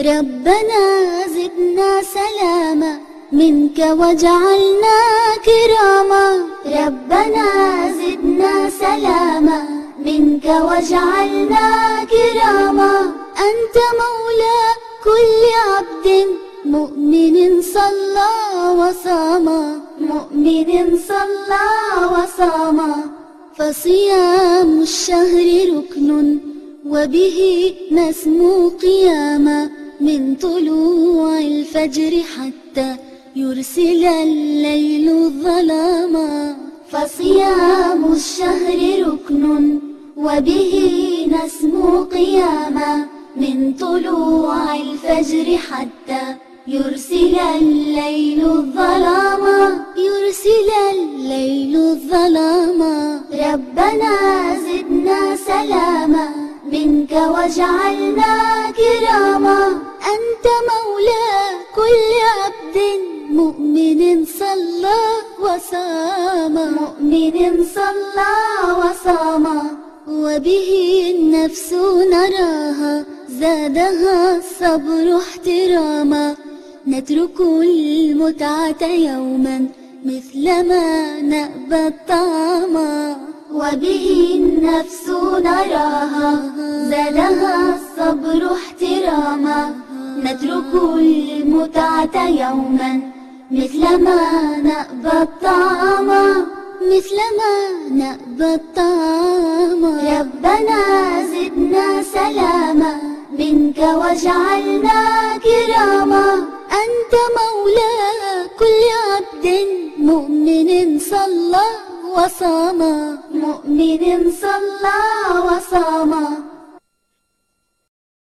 ربنا زدنا سلاما منك وجعلنا كراما. ربنا زدنا سلاما منك وجعلنا كراما. أنت مولى كل عبد مؤمن صلى وصام. مؤمن صلى وصام. فصيام الشهر ركن وبه نسمو قياما. من طلوع الفجر حتى يرسل الليل الظلاما فصيام الشهر ركن وبه نسمو قياما من طلوع الفجر حتى يرسل الليل الظلاما يرسل الليل الظلاما ربنا زدنا سلاما منك وجعلنا كراما. وصام مؤمن صلى وصام. وبه النفس نراها زادها الصبر احتراما. نترك المتعة يوما مثلما نأبى الطعام. وبه النفس نراها زادها الصبر احتراما. نترك المتعة يوما مثلما نأبى الطعام مثلما نأبى الطعام. ربنا زدنا سلاما منك وجعلنا كراما. أنت مولى كل عبد مؤمن صلى وصام. مؤمن صلى